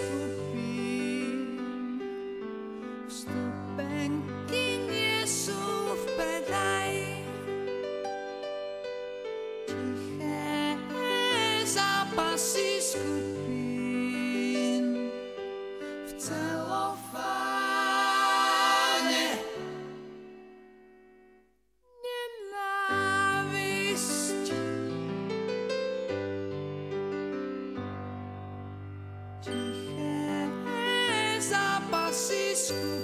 skupin Vstupenkin Jesów pedaj skupin Peace.